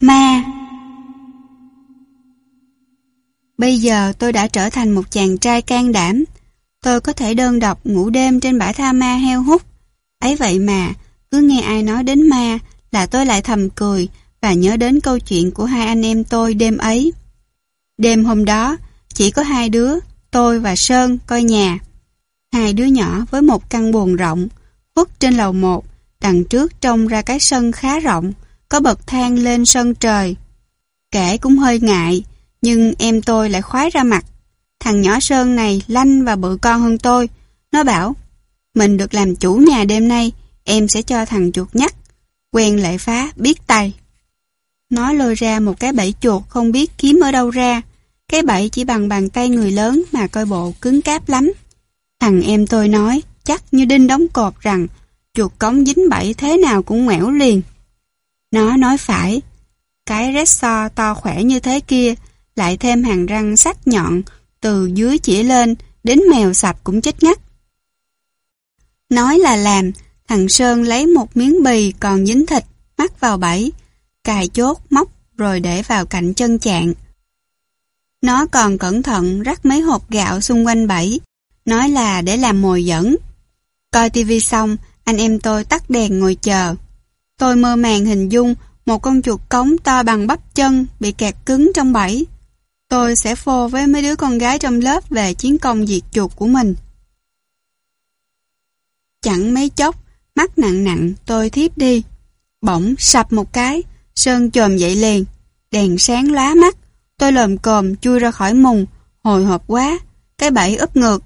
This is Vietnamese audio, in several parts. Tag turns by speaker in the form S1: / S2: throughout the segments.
S1: Ma Bây giờ tôi đã trở thành một chàng trai can đảm. Tôi có thể đơn độc ngủ đêm trên bãi tha ma heo hút. Ấy vậy mà, cứ nghe ai nói đến ma là tôi lại thầm cười và nhớ đến câu chuyện của hai anh em tôi đêm ấy. Đêm hôm đó, chỉ có hai đứa, tôi và Sơn coi nhà. Hai đứa nhỏ với một căn buồng rộng, khuất trên lầu một, đằng trước trông ra cái sân khá rộng, có bậc thang lên sân trời. Kể cũng hơi ngại, nhưng em tôi lại khoái ra mặt. Thằng nhỏ Sơn này lanh và bự con hơn tôi. Nó bảo, mình được làm chủ nhà đêm nay, em sẽ cho thằng chuột nhắc. Quen lại phá, biết tay. Nó lôi ra một cái bẫy chuột không biết kiếm ở đâu ra. Cái bẫy chỉ bằng bàn tay người lớn mà coi bộ cứng cáp lắm. Thằng em tôi nói, chắc như đinh đóng cột rằng chuột cống dính bẫy thế nào cũng ngoẻo liền. Nó nói phải, cái resso to khỏe như thế kia, lại thêm hàng răng sắc nhọn, từ dưới chỉ lên, đến mèo sạch cũng chết ngắt. Nói là làm, thằng Sơn lấy một miếng bì còn dính thịt, mắc vào bẫy, cài chốt, móc rồi để vào cạnh chân chạng. Nó còn cẩn thận rắc mấy hộp gạo xung quanh bẫy, nói là để làm mồi dẫn. Coi tivi xong, anh em tôi tắt đèn ngồi chờ. Tôi mơ màng hình dung một con chuột cống to bằng bắp chân bị kẹt cứng trong bẫy. Tôi sẽ phô với mấy đứa con gái trong lớp về chiến công diệt chuột của mình. Chẳng mấy chốc, mắt nặng nặng tôi thiếp đi. Bỗng sập một cái, Sơn chồm dậy liền. Đèn sáng lóa mắt, tôi lồm cồm chui ra khỏi mùng, hồi hộp quá, cái bẫy úp ngược.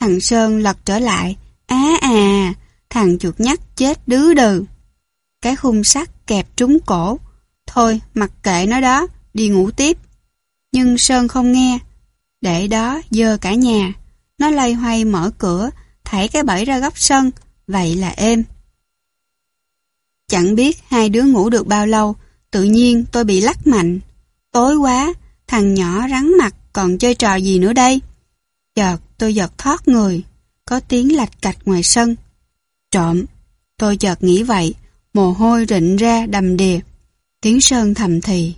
S1: Thằng Sơn lật trở lại, á à, thằng chuột nhắt chết đứ đừ. Cái khung sắt kẹp trúng cổ. Thôi, mặc kệ nó đó, đi ngủ tiếp. Nhưng Sơn không nghe. Để đó dơ cả nhà. Nó lây hoay mở cửa, thảy cái bẫy ra góc sân. Vậy là êm. Chẳng biết hai đứa ngủ được bao lâu, tự nhiên tôi bị lắc mạnh. Tối quá, thằng nhỏ rắn mặt còn chơi trò gì nữa đây? Chợt tôi giật thoát người, có tiếng lạch cạch ngoài sân. Trộm, tôi chợt nghĩ vậy, mồ hôi rịn ra đầm đìa. Tiếng Sơn thầm thì.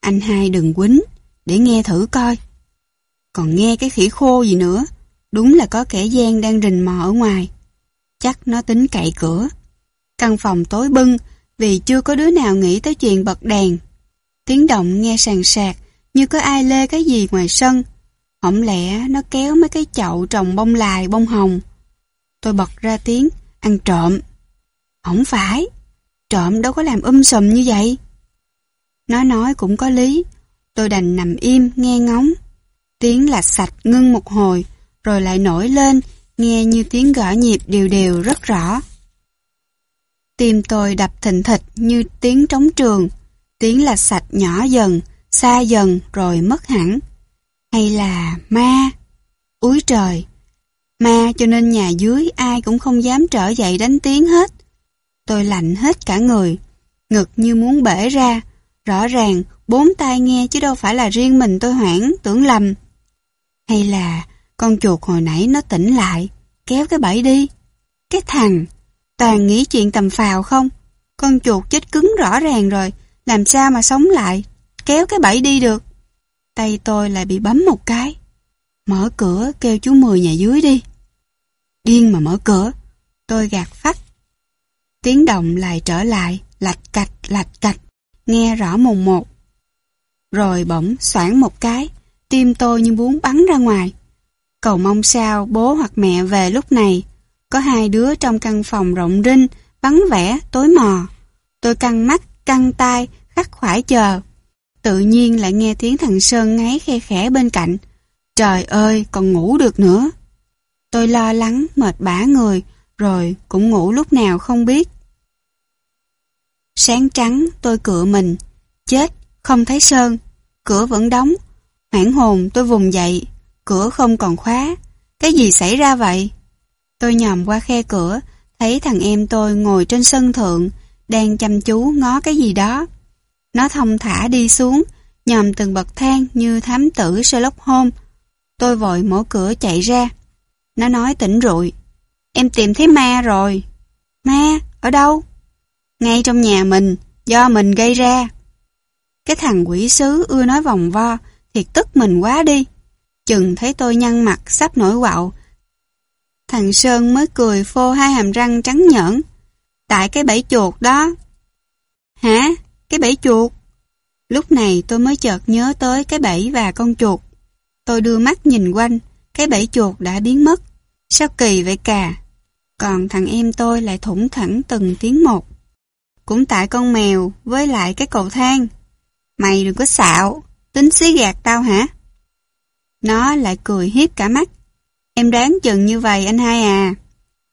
S1: Anh hai đừng quýnh, để nghe thử coi. Còn nghe cái khỉ khô gì nữa, đúng là có kẻ gian đang rình mò ở ngoài. Chắc nó tính cậy cửa. Căn phòng tối bưng vì chưa có đứa nào nghĩ tới chuyện bật đèn. Tiếng động nghe sàn sạc như có ai lê cái gì ngoài sân. Hổng lẽ nó kéo mấy cái chậu trồng bông lài bông hồng. Tôi bật ra tiếng ăn trộm. Không phải, trộm đâu có làm um sùm như vậy. Nó nói cũng có lý, tôi đành nằm im nghe ngóng. Tiếng lạch sạch ngưng một hồi, rồi lại nổi lên, nghe như tiếng gõ nhịp đều đều rất rõ. Tim tôi đập thình thịch như tiếng trống trường, tiếng lạch sạch nhỏ dần, xa dần rồi mất hẳn. Hay là ma? Úi trời! Ma cho nên nhà dưới ai cũng không dám trở dậy đánh tiếng hết. Tôi lạnh hết cả người, ngực như muốn bể ra. Rõ ràng, bốn tai nghe chứ đâu phải là riêng mình tôi hoảng, tưởng lầm. Hay là con chuột hồi nãy nó tỉnh lại, kéo cái bẫy đi. Cái thằng, toàn nghĩ chuyện tầm phào không? Con chuột chết cứng rõ ràng rồi, làm sao mà sống lại, kéo cái bẫy đi được. Tay tôi lại bị bấm một cái. Mở cửa kêu chú Mười nhà dưới đi. Điên mà mở cửa, tôi gạt phách Tiếng động lại trở lại, lạch cạch, lạch cạch, nghe rõ mùng một. Rồi bỗng xoảng một cái, tim tôi như muốn bắn ra ngoài. Cầu mong sao bố hoặc mẹ về lúc này. Có hai đứa trong căn phòng rộng rinh, vắng vẻ, tối mò. Tôi căng mắt, căng tai, khắc khoải chờ. Tự nhiên lại nghe tiếng thằng Sơn ngáy khe khẽ bên cạnh. Trời ơi, còn ngủ được nữa. Tôi lo lắng, mệt bã người, rồi cũng ngủ lúc nào không biết. Sáng trắng tôi cựa mình, chết, không thấy sơn, cửa vẫn đóng. Hoảng hồn tôi vùng dậy, cửa không còn khóa. Cái gì xảy ra vậy? Tôi nhòm qua khe cửa, thấy thằng em tôi ngồi trên sân thượng, đang chăm chú ngó cái gì đó. Nó thông thả đi xuống, nhòm từng bậc thang như thám tử Sherlock Holmes. Tôi vội mở cửa chạy ra. Nó nói tỉnh rụi. Em tìm thấy ma rồi. Ma? Ở đâu? Ngay trong nhà mình, do mình gây ra. Cái thằng quỷ sứ ưa nói vòng vo, thiệt tức mình quá đi. Chừng thấy tôi nhăn mặt sắp nổi quạo. Thằng Sơn mới cười phô hai hàm răng trắng nhẫn. Tại cái bẫy chuột đó. Hả? Cái bẫy chuột? Lúc này tôi mới chợt nhớ tới cái bẫy và con chuột. Tôi đưa mắt nhìn quanh, cái bẫy chuột đã biến mất. Sao kỳ vậy cả? Còn thằng em tôi lại thủng thẳng từng tiếng một. Cũng tại con mèo với lại cái cầu thang. Mày đừng có xạo, tính xí gạt tao hả? Nó lại cười hiếp cả mắt. Em đoán chừng như vậy anh hai à.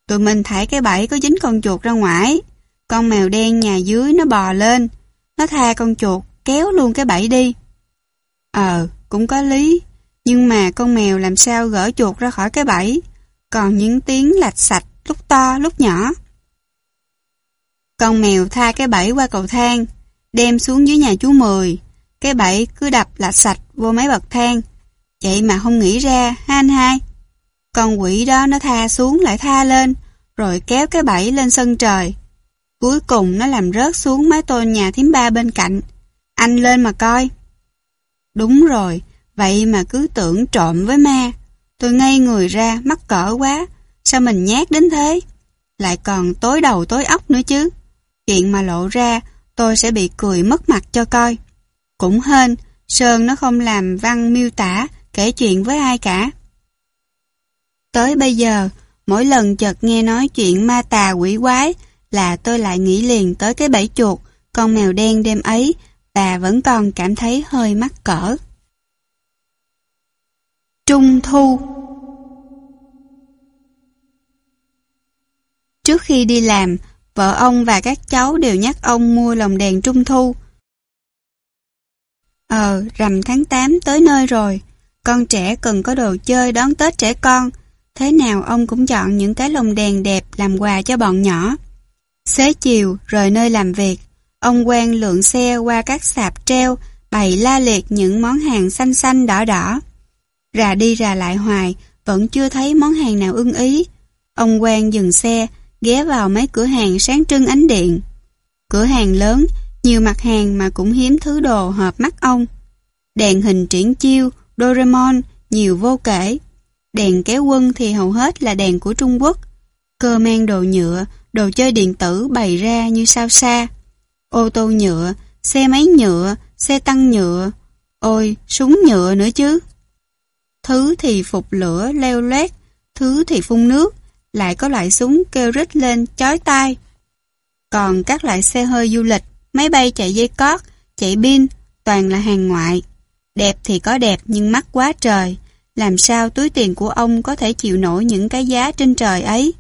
S1: Tụi mình thải cái bẫy có dính con chuột ra ngoài. Con mèo đen nhà dưới nó bò lên. Nó tha con chuột, kéo luôn cái bẫy đi. Ờ, cũng có lý. Nhưng mà con mèo làm sao gỡ chuột ra khỏi cái bẫy. Còn những tiếng lạch sạch lúc to lúc nhỏ. Con mèo tha cái bẫy qua cầu thang, đem xuống dưới nhà chú Mười. Cái bẫy cứ đập lạch sạch vô mấy bậc thang. Vậy mà không nghĩ ra, ha anh hai. Con quỷ đó nó tha xuống lại tha lên, rồi kéo cái bẫy lên sân trời. Cuối cùng nó làm rớt xuống mái tôn nhà thím ba bên cạnh. Anh lên mà coi. Đúng rồi, vậy mà cứ tưởng trộm với ma. Tôi ngây người ra, mắc cỡ quá. Sao mình nhát đến thế? Lại còn tối đầu tối óc nữa chứ. Chuyện mà lộ ra, tôi sẽ bị cười mất mặt cho coi. Cũng hên, Sơn nó không làm văn miêu tả, kể chuyện với ai cả. Tới bây giờ, mỗi lần chợt nghe nói chuyện ma tà quỷ quái là tôi lại nghĩ liền tới cái bẫy chuột, con mèo đen đêm ấy và vẫn còn cảm thấy hơi mắc cỡ. Trung thu Trước khi đi làm, vợ ông và các cháu đều nhắc ông mua lồng đèn trung thu. Ờ, rằm tháng 8 tới nơi rồi, con trẻ cần có đồ chơi đón Tết trẻ con, thế nào ông cũng chọn những cái lồng đèn đẹp làm quà cho bọn nhỏ. Xế chiều, rời nơi làm việc, ông quen lượn xe qua các sạp treo, bày la liệt những món hàng xanh xanh đỏ đỏ. Rà đi rà lại hoài, vẫn chưa thấy món hàng nào ưng ý. Ông quen dừng xe, ghé vào mấy cửa hàng sáng trưng ánh điện. Cửa hàng lớn, nhiều mặt hàng mà cũng hiếm thứ đồ hợp mắt ông. Đèn hình triển chiêu, Doraemon, nhiều vô kể. Đèn kéo quân thì hầu hết là đèn của Trung Quốc. Cơ mang đồ nhựa, đồ chơi điện tử bày ra như sao xa. Ô tô nhựa, xe máy nhựa, xe tăng nhựa. Ôi, súng nhựa nữa chứ. Thứ thì phục lửa leo loét, thứ thì phun nước, lại có loại súng kêu rít lên chói tai. Còn các loại xe hơi du lịch, máy bay chạy dây cót, chạy pin, toàn là hàng ngoại. Đẹp thì có đẹp nhưng mắc quá trời. Làm sao túi tiền của ông có thể chịu nổi những cái giá trên trời ấy?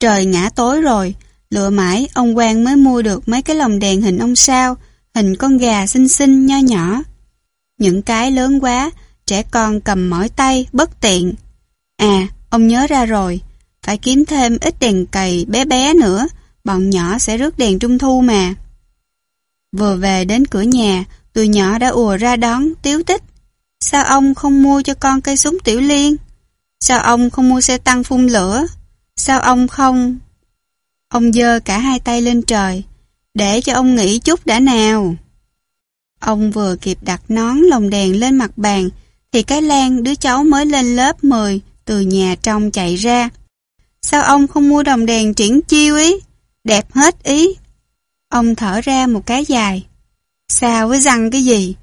S1: Trời ngã tối rồi, lựa mãi ông Quang mới mua được mấy cái lồng đèn hình ông sao, hình con gà xinh xinh nho nhỏ. Những cái lớn quá, trẻ con cầm mỏi tay, bất tiện. À, ông nhớ ra rồi, phải kiếm thêm ít đèn cầy bé bé nữa, bọn nhỏ sẽ rước đèn trung thu mà. Vừa về đến cửa nhà, tụi nhỏ đã ùa ra đón, tiếu tích. Sao ông không mua cho con cây súng tiểu liên? Sao ông không mua xe tăng phun lửa? Sao ông không... Ông dơ cả hai tay lên trời, để cho ông nghĩ chút đã nào. Ông vừa kịp đặt nón lồng đèn lên mặt bàn, thì cái Lan đứa cháu mới lên lớp 10 từ nhà trong chạy ra. Sao ông không mua đồng đèn triển chiêu ý? Đẹp hết ý. Ông thở ra một cái dài. Sao với răng cái gì?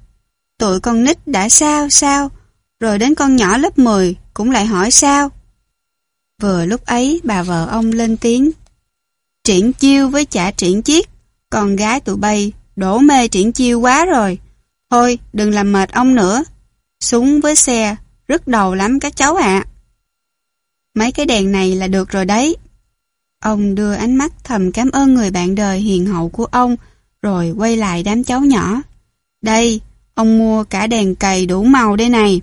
S1: Tụi con nít đã sao sao? Rồi đến con nhỏ lớp 10 cũng lại hỏi sao? Vừa lúc ấy bà vợ ông lên tiếng. Triển chiêu với chả triển chiết. Con gái tụi bay đổ mê triển chiêu quá rồi. Thôi đừng làm mệt ông nữa. Súng với xe, rất đầu lắm các cháu ạ. Mấy cái đèn này là được rồi đấy. Ông đưa ánh mắt thầm cảm ơn người bạn đời hiền hậu của ông, rồi quay lại đám cháu nhỏ. Đây, ông mua cả đèn cầy đủ màu đây này.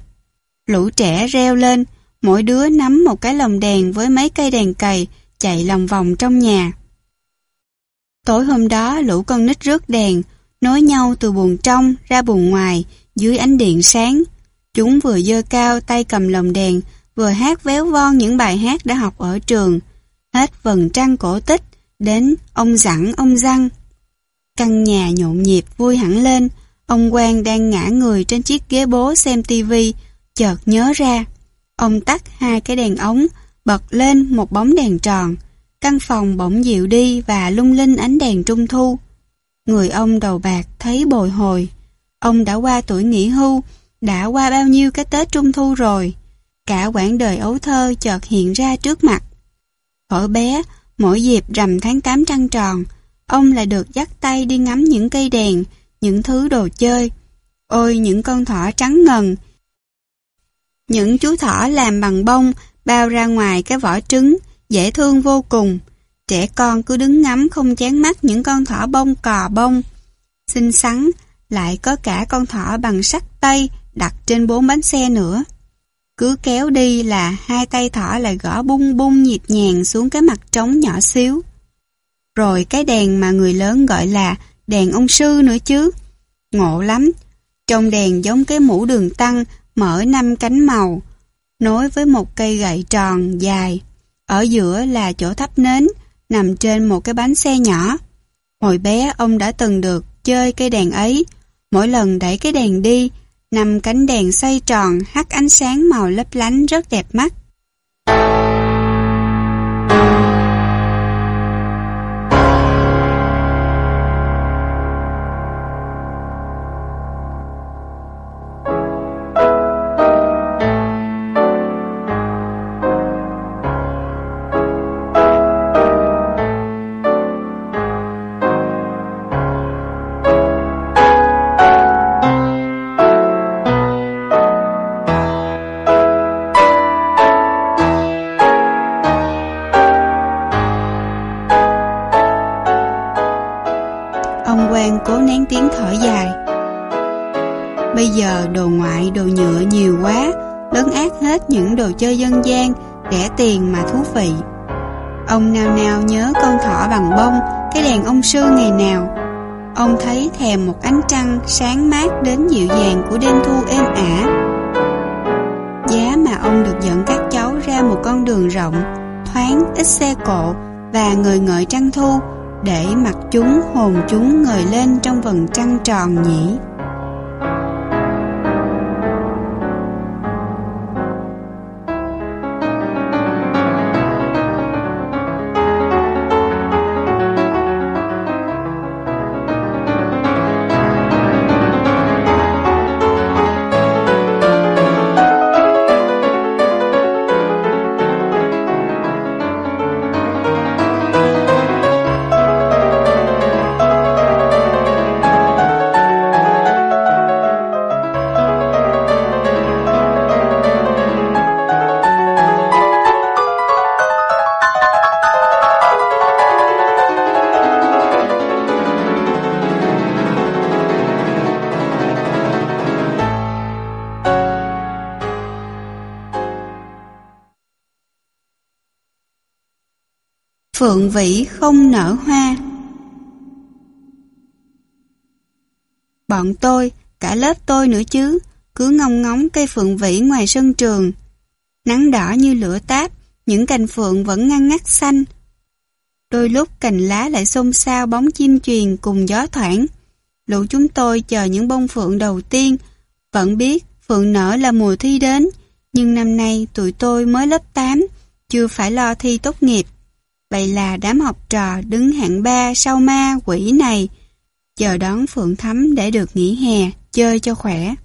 S1: Lũ trẻ reo lên, mỗi đứa nắm một cái lồng đèn với mấy cây đèn cầy chạy lòng vòng trong nhà. Tối hôm đó lũ con nít rước đèn, nối nhau từ buồng trong ra buồng ngoài dưới ánh điện sáng. Chúng vừa dơ cao tay cầm lồng đèn, vừa hát véo von những bài hát đã học ở trường. Hết vần trăng cổ tích, đến ông dặn ông răng. Căn nhà nhộn nhịp vui hẳn lên, ông Quang đang ngã người trên chiếc ghế bố xem tivi, chợt nhớ ra. Ông tắt hai cái đèn ống, bật lên một bóng đèn tròn. Căn phòng bỗng dịu đi và lung linh ánh đèn trung thu. Người ông đầu bạc thấy bồi hồi. Ông đã qua tuổi nghỉ hưu, đã qua bao nhiêu cái Tết Trung Thu rồi. Cả quãng đời ấu thơ chợt hiện ra trước mặt. Ở bé, mỗi dịp rằm tháng 8 trăng tròn, ông lại được dắt tay đi ngắm những cây đèn, những thứ đồ chơi. Ôi những con thỏ trắng ngần. Những chú thỏ làm bằng bông bao ra ngoài cái vỏ trứng, dễ thương vô cùng. Trẻ con cứ đứng ngắm không chán mắt những con thỏ bông cò bông. Xinh xắn, lại có cả con thỏ bằng sắt tay đặt trên bốn bánh xe nữa. Cứ kéo đi là hai tay thỏ lại gõ bung bung nhịp nhàng xuống cái mặt trống nhỏ xíu. Rồi cái đèn mà người lớn gọi là đèn ông sư nữa chứ. Ngộ lắm. Trong đèn giống cái mũ đường tăng mở năm cánh màu, nối với một cây gậy tròn dài. Ở giữa là chỗ thắp nến, nằm trên một cái bánh xe nhỏ. Hồi bé ông đã từng được chơi cây đèn ấy. Mỗi lần đẩy cái đèn đi, năm cánh đèn xoay tròn hắt ánh sáng màu lấp lánh rất đẹp mắt. Chơi dân gian, rẻ tiền mà thú vị. Ông nào nào nhớ con thỏ bằng bông, cái đèn ông sư ngày nào. Ông thấy thèm một ánh trăng sáng mát đến dịu dàng của đêm thu êm ả. Giá mà ông được dẫn các cháu ra một con đường rộng, thoáng, ít xe cộ và người ngợi trăng thu, để mặt chúng hồn chúng ngời lên trong vầng trăng tròn nhỉ. Phượng vĩ không nở hoa Bọn tôi, cả lớp tôi nữa chứ, cứ ngong ngóng cây phượng vĩ ngoài sân trường. Nắng đỏ như lửa táp, những cành phượng vẫn ngăn ngắt xanh. Đôi lúc cành lá lại xôn xao bóng chim truyền cùng gió thoảng. Lũ chúng tôi chờ những bông phượng đầu tiên, vẫn biết phượng nở là mùa thi đến, nhưng năm nay tụi tôi mới lớp 8, chưa phải lo thi tốt nghiệp. Vậy là đám học trò đứng hạng ba sau ma quỷ này, chờ đón Phượng Thắm để được nghỉ hè, chơi cho khỏe.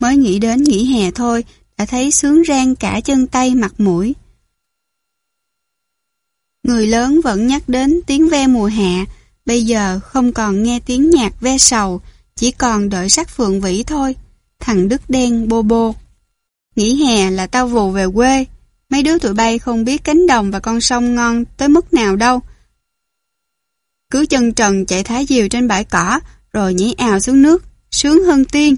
S1: Mới nghĩ đến nghỉ hè thôi, đã thấy sướng rang cả chân tay mặt mũi. Người lớn vẫn nhắc đến tiếng ve mùa hạ, bây giờ không còn nghe tiếng nhạc ve sầu, chỉ còn đợi sắc phượng vĩ thôi. Thằng Đức đen bô bô. Nghỉ hè là tao vù về quê, Mấy đứa tụi bay không biết cánh đồng và con sông ngon tới mức nào đâu. Cứ chân trần chạy thái diều trên bãi cỏ, rồi nhảy ào xuống nước, sướng hơn tiên.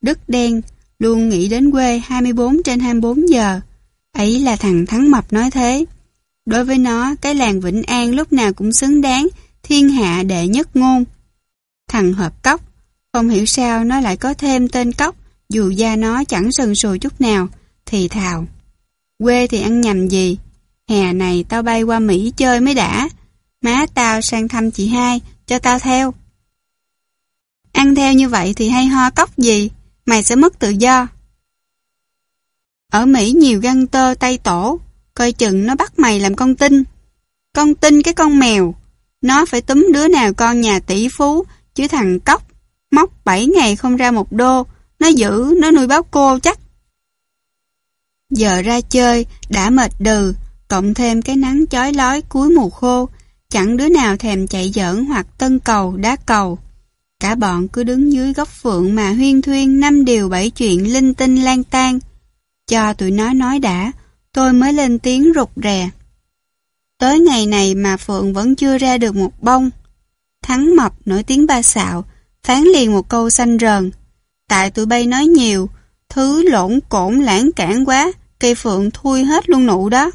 S1: Đức đen luôn nghĩ đến quê 24 trên 24 giờ. Ấy là thằng Thắng Mập nói thế. Đối với nó, cái làng Vĩnh An lúc nào cũng xứng đáng, thiên hạ đệ nhất ngôn. Thằng hợp cốc, không hiểu sao nó lại có thêm tên cốc, dù da nó chẳng sần sùi chút nào, thì thào. Quê thì ăn nhầm gì? Hè này tao bay qua Mỹ chơi mới đã. Má tao sang thăm chị hai, cho tao theo. Ăn theo như vậy thì hay ho cốc gì, mày sẽ mất tự do. Ở Mỹ nhiều găng tơ tay tổ, coi chừng nó bắt mày làm con tin. Con tin cái con mèo, nó phải túm đứa nào con nhà tỷ phú, chứ thằng cóc, móc 7 ngày không ra một đô, nó giữ, nó nuôi báo cô chắc. Giờ ra chơi, đã mệt đừ, cộng thêm cái nắng chói lói cuối mùa khô, chẳng đứa nào thèm chạy giỡn hoặc tân cầu, đá cầu. Cả bọn cứ đứng dưới góc phượng mà huyên thuyên năm điều bảy chuyện linh tinh lan tan. Cho tụi nó nói đã, tôi mới lên tiếng rụt rè. Tới ngày này mà Phượng vẫn chưa ra được một bông. Thắng mập nổi tiếng ba xạo, phán liền một câu xanh rờn. Tại tụi bay nói nhiều, thứ lộn cổn lãng cản quá, cây Phượng thui hết luôn nụ đó.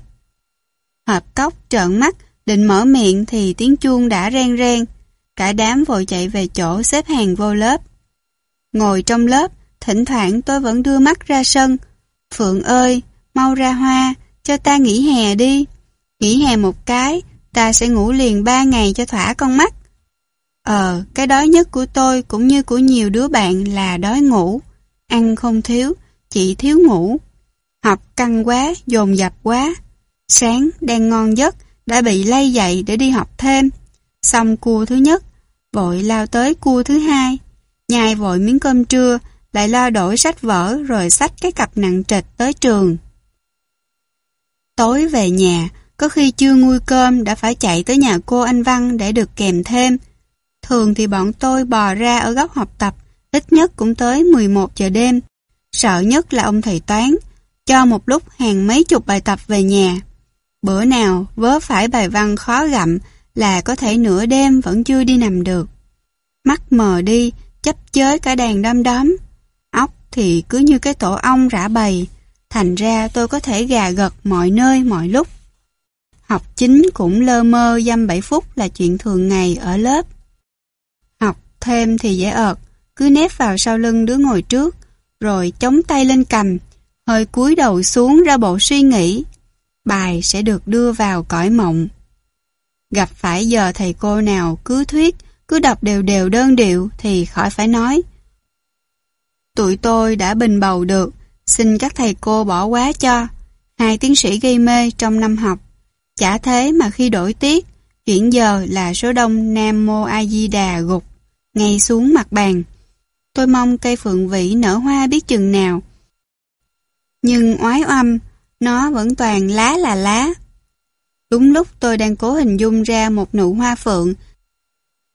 S1: Hợp cốc trợn mắt, định mở miệng thì tiếng chuông đã reng reng. Cả đám vội chạy về chỗ xếp hàng vô lớp. Ngồi trong lớp, thỉnh thoảng tôi vẫn đưa mắt ra sân. Phượng ơi, mau ra hoa, cho ta nghỉ hè đi. Nghỉ hè một cái, ta sẽ ngủ liền ba ngày cho thỏa con mắt. Ờ, cái đói nhất của tôi cũng như của nhiều đứa bạn là đói ngủ. Ăn không thiếu, chỉ thiếu ngủ. Học căng quá, dồn dập quá. Sáng, đang ngon giấc, đã bị lay dậy để đi học thêm. Xong cua thứ nhất, vội lao tới cua thứ hai. Nhai vội miếng cơm trưa, lại lo đổi sách vở rồi xách cái cặp nặng trịch tới trường. Tối về nhà, có khi chưa nguôi cơm đã phải chạy tới nhà cô anh Văn để được kèm thêm. Thường thì bọn tôi bò ra ở góc học tập, ít nhất cũng tới 11 giờ đêm. Sợ nhất là ông thầy toán, cho một lúc hàng mấy chục bài tập về nhà. Bữa nào vớ phải bài văn khó gặm là có thể nửa đêm vẫn chưa đi nằm được. Mắt mờ đi, chấp chới cả đàn đom đóm. Óc thì cứ như cái tổ ong rã bầy, thành ra tôi có thể gà gật mọi nơi mọi lúc. Học chính cũng lơ mơ dăm 7 phút là chuyện thường ngày ở lớp. Học thêm thì dễ ợt, cứ nép vào sau lưng đứa ngồi trước, rồi chống tay lên cầm, hơi cúi đầu xuống ra bộ suy nghĩ. Bài sẽ được đưa vào cõi mộng. Gặp phải giờ thầy cô nào cứ thuyết, cứ đọc đều đều đơn điệu thì khỏi phải nói. Tụi tôi đã bình bầu được, xin các thầy cô bỏ quá cho. Hai tiến sĩ gây mê trong năm học. Chả thế mà khi đổi tiết, chuyển giờ là số đông Nam Mô A Di Đà gục, ngay xuống mặt bàn. Tôi mong cây phượng vĩ nở hoa biết chừng nào. Nhưng oái oăm, nó vẫn toàn lá là lá. Đúng lúc tôi đang cố hình dung ra một nụ hoa phượng,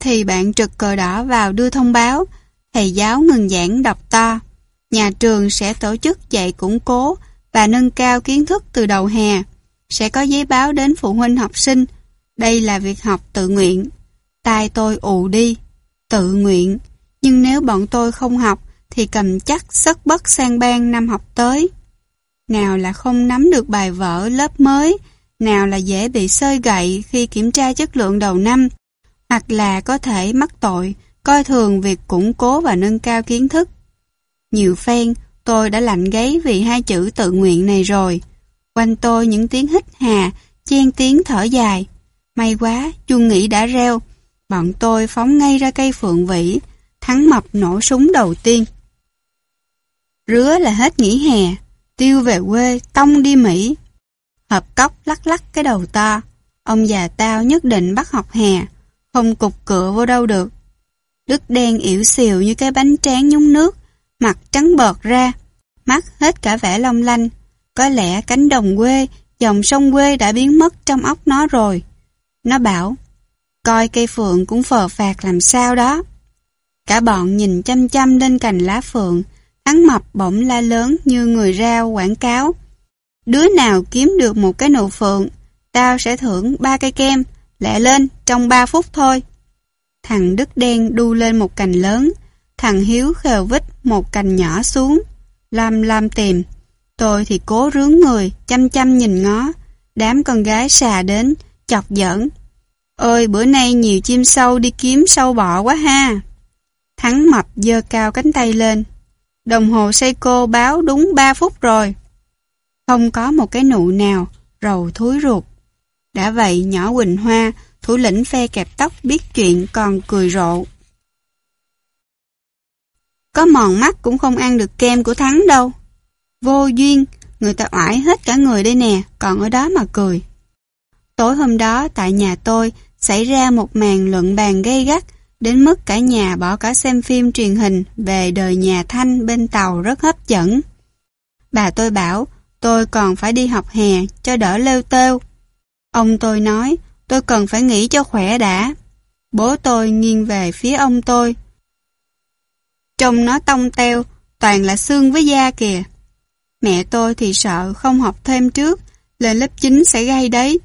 S1: thì bạn trực cờ đỏ vào đưa thông báo, thầy giáo ngừng giảng đọc to. Nhà trường sẽ tổ chức dạy củng cố và nâng cao kiến thức từ đầu hè sẽ có giấy báo đến phụ huynh học sinh. Đây là việc học tự nguyện. Tai tôi ù đi. Tự nguyện. Nhưng nếu bọn tôi không học, thì cầm chắc sất bất sang ban năm học tới. Nào là không nắm được bài vở lớp mới, nào là dễ bị sơi gậy khi kiểm tra chất lượng đầu năm, hoặc là có thể mắc tội, coi thường việc củng cố và nâng cao kiến thức. Nhiều phen, tôi đã lạnh gáy vì hai chữ tự nguyện này rồi. Quanh tôi những tiếng hít hà, chen tiếng thở dài. May quá, chuông nghĩ đã reo. Bọn tôi phóng ngay ra cây phượng vĩ, thắng mập nổ súng đầu tiên. Rứa là hết nghỉ hè, tiêu về quê, tông đi Mỹ. Hợp cốc lắc lắc cái đầu to. Ông già tao nhất định bắt học hè, không cục cửa vô đâu được. Đức đen yểu xìu như cái bánh tráng nhúng nước, mặt trắng bợt ra, mắt hết cả vẻ long lanh, có lẽ cánh đồng quê, dòng sông quê đã biến mất trong óc nó rồi. Nó bảo, coi cây phượng cũng phờ phạt làm sao đó. Cả bọn nhìn chăm chăm lên cành lá phượng, hắn mập bỗng la lớn như người rao quảng cáo. Đứa nào kiếm được một cái nụ phượng, tao sẽ thưởng ba cây kem, lẹ lên, trong ba phút thôi. Thằng Đức Đen đu lên một cành lớn, thằng Hiếu khều vít một cành nhỏ xuống, lam lam tìm. Tôi thì cố rướng người, chăm chăm nhìn ngó. Đám con gái xà đến, chọc giỡn. Ôi, bữa nay nhiều chim sâu đi kiếm sâu bọ quá ha. Thắng mập dơ cao cánh tay lên. Đồng hồ Seiko báo đúng 3 phút rồi. Không có một cái nụ nào, rầu thúi ruột. Đã vậy nhỏ Quỳnh Hoa, thủ lĩnh phe kẹp tóc biết chuyện còn cười rộ. Có mòn mắt cũng không ăn được kem của Thắng đâu. Vô duyên, người ta oải hết cả người đây nè, còn ở đó mà cười. Tối hôm đó tại nhà tôi xảy ra một màn luận bàn gây gắt đến mức cả nhà bỏ cả xem phim truyền hình về đời nhà Thanh bên tàu rất hấp dẫn. Bà tôi bảo tôi còn phải đi học hè cho đỡ lêu têu. Ông tôi nói tôi cần phải nghỉ cho khỏe đã. Bố tôi nghiêng về phía ông tôi. Trông nó tông teo, toàn là xương với da kìa. Mẹ tôi thì sợ không học thêm trước, lên lớp 9 sẽ gây đấy.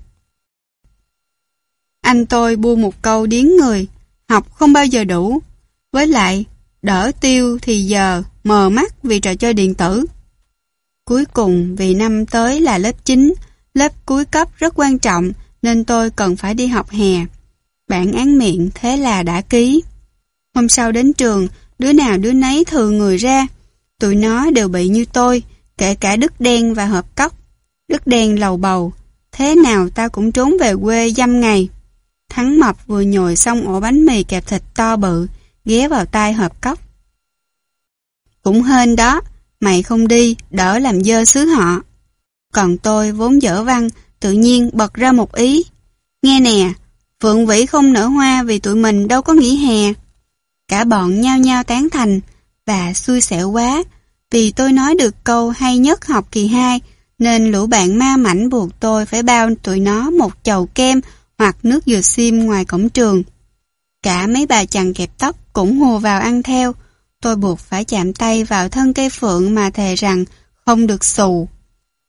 S1: Anh tôi bu một câu điếng người, học không bao giờ đủ. Với lại, đỡ tiêu thì giờ mờ mắt vì trò chơi điện tử. Cuối cùng vì năm tới là lớp 9, lớp cuối cấp rất quan trọng nên tôi cần phải đi học hè. Bản án miệng thế là đã ký. Hôm sau đến trường, đứa nào đứa nấy thừa người ra. Tụi nó đều bị như tôi, kể cả Đức Đen và Hợp Cốc. Đức Đen lầu bầu, thế nào ta cũng trốn về quê dăm ngày. Thắng Mập vừa nhồi xong ổ bánh mì kẹp thịt to bự, ghé vào tai Hợp Cốc. Cũng hên đó, mày không đi, đỡ làm dơ xứ họ. Còn tôi vốn dở văn, tự nhiên bật ra một ý. Nghe nè, Phượng Vĩ không nở hoa vì tụi mình đâu có nghỉ hè. Cả bọn nhao nhao tán thành, và xui xẻo quá, vì tôi nói được câu hay nhất học kỳ 2, nên lũ bạn ma mảnh buộc tôi phải bao tụi nó một chầu kem hoặc nước dừa sim ngoài cổng trường. Cả mấy bà chàng kẹp tóc cũng hùa vào ăn theo, tôi buộc phải chạm tay vào thân cây phượng mà thề rằng không được xù.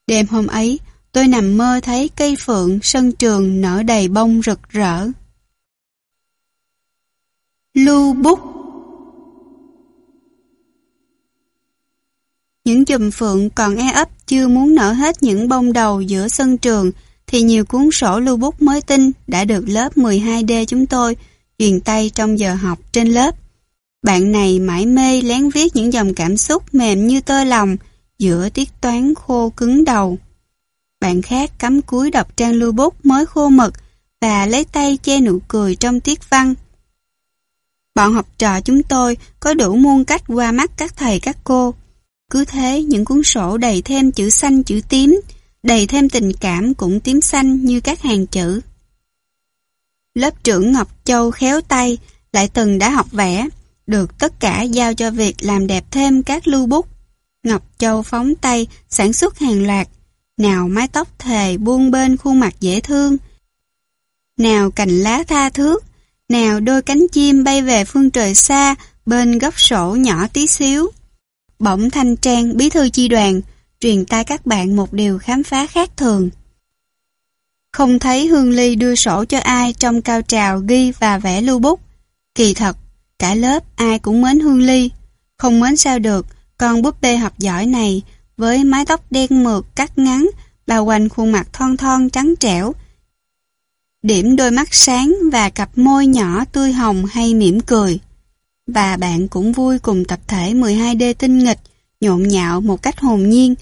S1: Đêm hôm ấy, tôi nằm mơ thấy cây phượng sân trường nở đầy bông rực rỡ. Lưu bút Những chùm phượng còn e ấp chưa muốn nở hết những bông đầu giữa sân trường thì nhiều cuốn sổ lưu bút mới tinh đã được lớp 12D chúng tôi truyền tay trong giờ học trên lớp. Bạn này mãi mê lén viết những dòng cảm xúc mềm như tơ lòng giữa tiết toán khô cứng đầu. Bạn khác cắm cúi đọc trang lưu bút mới khô mực và lấy tay che nụ cười trong tiết văn. Bọn học trò chúng tôi có đủ muôn cách qua mắt các thầy các cô. Cứ thế những cuốn sổ đầy thêm chữ xanh chữ tím, đầy thêm tình cảm cũng tím xanh như các hàng chữ. Lớp trưởng Ngọc Châu khéo tay, lại từng đã học vẽ, được tất cả giao cho việc làm đẹp thêm các lưu bút. Ngọc Châu phóng tay, sản xuất hàng loạt, nào mái tóc thề buông bên khuôn mặt dễ thương, nào cành lá tha thước, nào đôi cánh chim bay về phương trời xa bên góc sổ nhỏ tí xíu. Bỗng thanh trang bí thư chi đoàn, truyền tai các bạn một điều khám phá khác thường. Không thấy Hương Ly đưa sổ cho ai trong cao trào ghi và vẽ lưu bút. Kỳ thật, cả lớp ai cũng mến Hương Ly. Không mến sao được, con búp bê học giỏi này với mái tóc đen mượt cắt ngắn bao quanh khuôn mặt thon thon trắng trẻo. Điểm đôi mắt sáng và cặp môi nhỏ tươi hồng hay mỉm cười. Và bạn cũng vui cùng tập thể 12D tinh nghịch, nhộn nhạo một cách hồn nhiên.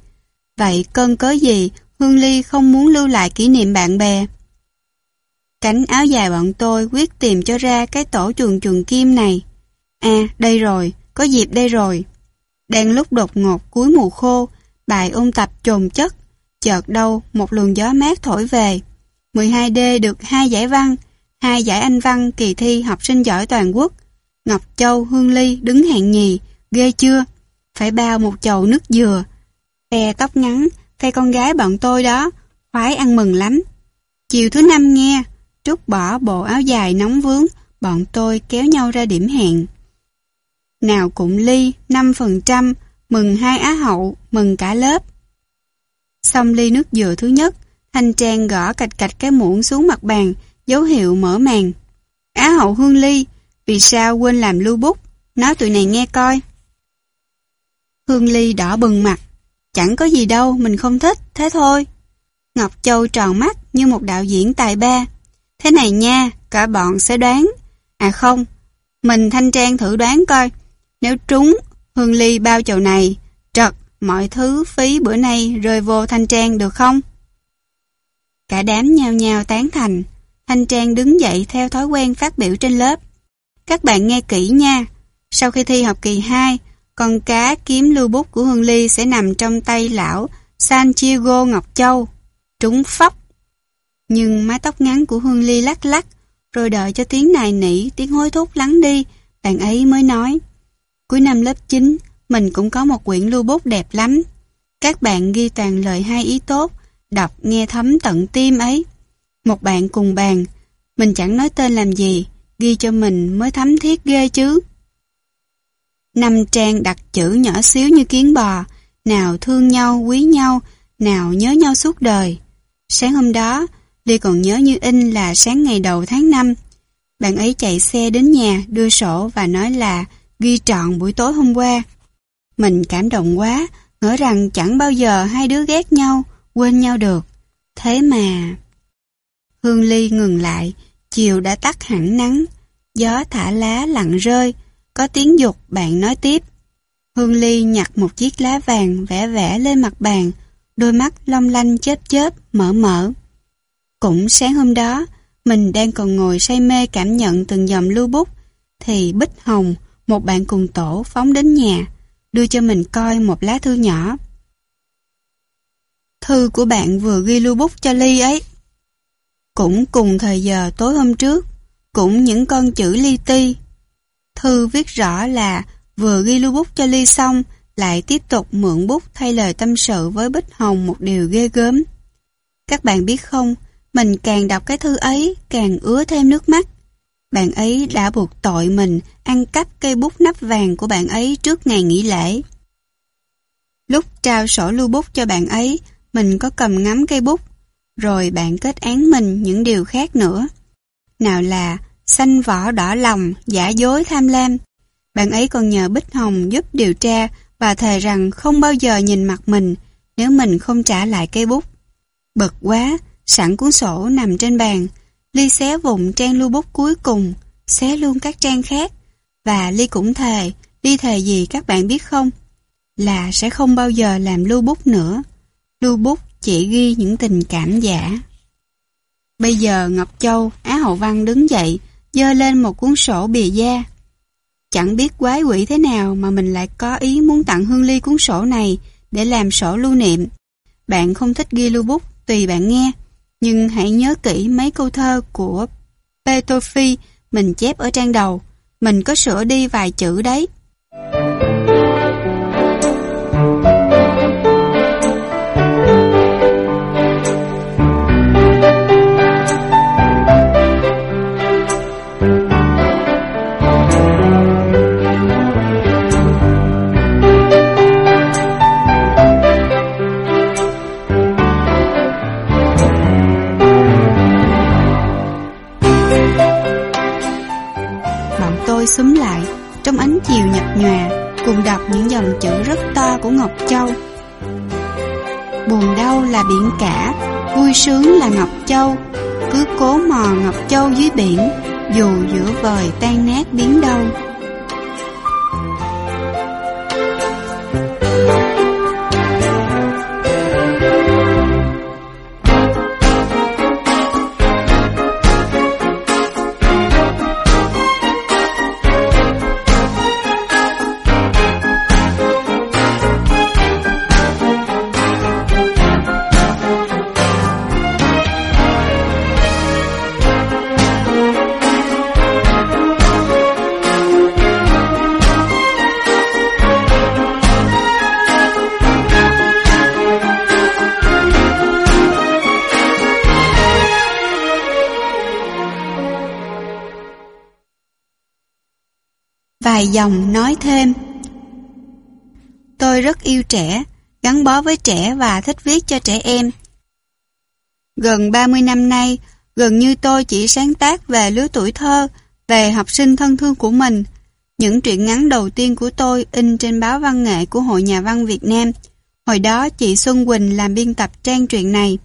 S1: Vậy cơn cớ gì Hương Ly không muốn lưu lại kỷ niệm bạn bè? Cánh áo dài bọn tôi quyết tìm cho ra cái tổ chuồng chuồng kim này. À, đây rồi, có dịp đây rồi. Đang lúc đột ngột cuối mùa khô, bài ôn tập trồn chất, chợt đâu một luồng gió mát thổi về. 12D được hai giải văn, hai giải Anh văn kỳ thi học sinh giỏi toàn quốc. Ngọc Châu, Hương Ly đứng hạng nhì, ghê chưa? Phải bao một chầu nước dừa. Phe tóc ngắn, phe con gái bọn tôi đó, khoái ăn mừng lắm. Chiều thứ năm nghe, Trúc bỏ bộ áo dài nóng vướng, bọn tôi kéo nhau ra điểm hẹn. Nào cũng ly, 5%, mừng hai á hậu, mừng cả lớp. Xong ly nước dừa thứ nhất, Thanh Trang gõ cạch cạch cái muỗng xuống mặt bàn, dấu hiệu mở màn. Á hậu Hương Ly, vì sao quên làm lưu bút? Nói tụi này nghe coi. Hương Ly đỏ bừng mặt. Chẳng có gì đâu, mình không thích, thế thôi. Ngọc Châu tròn mắt như một đạo diễn tài ba. Thế này nha, cả bọn sẽ đoán. À không, mình Thanh Trang thử đoán coi. Nếu trúng, Hương Ly bao chầu này, trật, mọi thứ phí bữa nay rơi vô Thanh Trang được không? Cả đám nhao nhao tán thành. Thanh Trang đứng dậy theo thói quen phát biểu trên lớp. Các bạn nghe kỹ nha. Sau khi thi học kỳ 2, con cá kiếm lưu bút của Hương Ly sẽ nằm trong tay lão Sanchiego Ngọc Châu. Trúng phóc. Nhưng mái tóc ngắn của Hương Ly lắc lắc, rồi đợi cho tiếng nài nỉ, tiếng hối thúc lắng đi, bạn ấy mới nói. Cuối năm lớp 9, mình cũng có một quyển lưu bút đẹp lắm. Các bạn ghi toàn lời hai ý tốt, đọc nghe thấm tận tim ấy. Một bạn cùng bàn, mình chẳng nói tên làm gì, ghi cho mình mới thấm thiết ghê chứ. Năm trang đặt chữ nhỏ xíu như kiến bò, nào thương nhau, quý nhau, nào nhớ nhau suốt đời. Sáng hôm đó, Ly còn nhớ như in là sáng ngày đầu tháng 5. Bạn ấy chạy xe đến nhà, đưa sổ và nói là ghi trọn buổi tối hôm qua. Mình cảm động quá, ngỡ rằng chẳng bao giờ hai đứa ghét nhau, quên nhau được. Thế mà... Hương Ly ngừng lại, chiều đã tắt hẳn nắng, gió thả lá lặng rơi, có tiếng dục bạn nói tiếp. Hương Ly nhặt một chiếc lá vàng vẽ vẽ lên mặt bàn, đôi mắt long lanh chớp chớp, mở mở. Cũng sáng hôm đó, mình đang còn ngồi say mê cảm nhận từng dòng lưu bút, thì Bích Hồng, một bạn cùng tổ phóng đến nhà, đưa cho mình coi một lá thư nhỏ. Thư của bạn vừa ghi lưu bút cho Ly ấy. Cũng cùng thời giờ tối hôm trước, cũng những con chữ li ti. Thư viết rõ là vừa ghi lưu bút cho Ly xong, lại tiếp tục mượn bút thay lời tâm sự với Bích Hồng một điều ghê gớm. Các bạn biết không, mình càng đọc cái thư ấy, càng ứa thêm nước mắt. Bạn ấy đã buộc tội mình ăn cắp cây bút nắp vàng của bạn ấy trước ngày nghỉ lễ. Lúc trao sổ lưu bút cho bạn ấy, mình có cầm ngắm cây bút, rồi bạn kết án mình những điều khác nữa. Nào là xanh vỏ đỏ lòng, giả dối tham lam. Bạn ấy còn nhờ Bích Hồng giúp điều tra và thề rằng không bao giờ nhìn mặt mình nếu mình không trả lại cây bút. Bực quá, sẵn cuốn sổ nằm trên bàn, Ly xé vụn trang lưu bút cuối cùng, xé luôn các trang khác. Và Ly cũng thề, Ly thề gì các bạn biết không? Là sẽ không bao giờ làm lưu bút nữa. Lưu bút chỉ ghi những tình cảm giả. Bây giờ Ngọc Châu, Á Hậu Văn đứng dậy, dơ lên một cuốn sổ bìa da. Chẳng biết quái quỷ thế nào mà mình lại có ý muốn tặng Hương Ly cuốn sổ này để làm sổ lưu niệm. Bạn không thích ghi lưu bút, tùy bạn nghe. Nhưng hãy nhớ kỹ mấy câu thơ của Petofi mình chép ở trang đầu. Mình có sửa đi vài chữ đấy. Của Ngọc Châu. Buồn đau là biển cả, vui sướng là Ngọc Châu, cứ cố mò Ngọc Châu dưới biển, dù giữa vời tan nát biến đâu. Dòng nói thêm. Tôi rất yêu trẻ, gắn bó với trẻ và thích viết cho trẻ em. Gần 30 năm nay, gần như tôi chỉ sáng tác về lứa tuổi thơ, về học sinh thân thương của mình. Những truyện ngắn đầu tiên của tôi in trên báo văn nghệ của Hội Nhà văn Việt Nam. Hồi đó chị Xuân Quỳnh làm biên tập trang truyện này.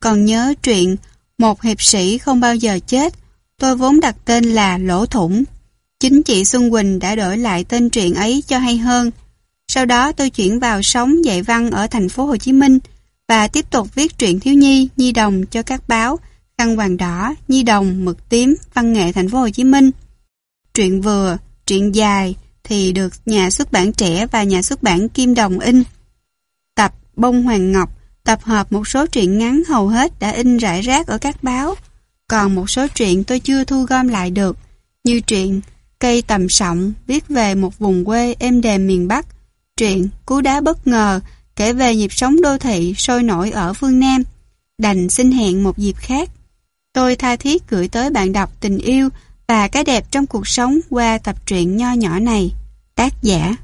S1: Còn nhớ truyện Một hiệp sĩ không bao giờ chết, tôi vốn đặt tên là Lỗ Thủng. Chính chị Xuân Quỳnh đã đổi lại tên truyện ấy cho hay hơn. Sau đó tôi chuyển vào sống dạy văn ở thành phố Hồ Chí Minh và tiếp tục viết truyện thiếu nhi, nhi đồng cho các báo Khăn Hoàng Đỏ, Nhi Đồng, Mực Tím, Văn nghệ Thành phố Hồ Chí Minh. Truyện vừa, truyện dài thì được nhà xuất bản trẻ và nhà xuất bản Kim Đồng in. Tập Bông Hoàng Ngọc tập hợp một số truyện ngắn hầu hết đã in rải rác ở các báo. Còn một số truyện tôi chưa thu gom lại được, như truyện Cây tầm sọng viết về một vùng quê êm đềm miền Bắc, truyện Cú đá bất ngờ kể về nhịp sống đô thị sôi nổi ở phương Nam, đành xin hẹn một dịp khác. Tôi tha thiết gửi tới bạn đọc tình yêu và cái đẹp trong cuộc sống qua tập truyện nho nhỏ này. Tác giả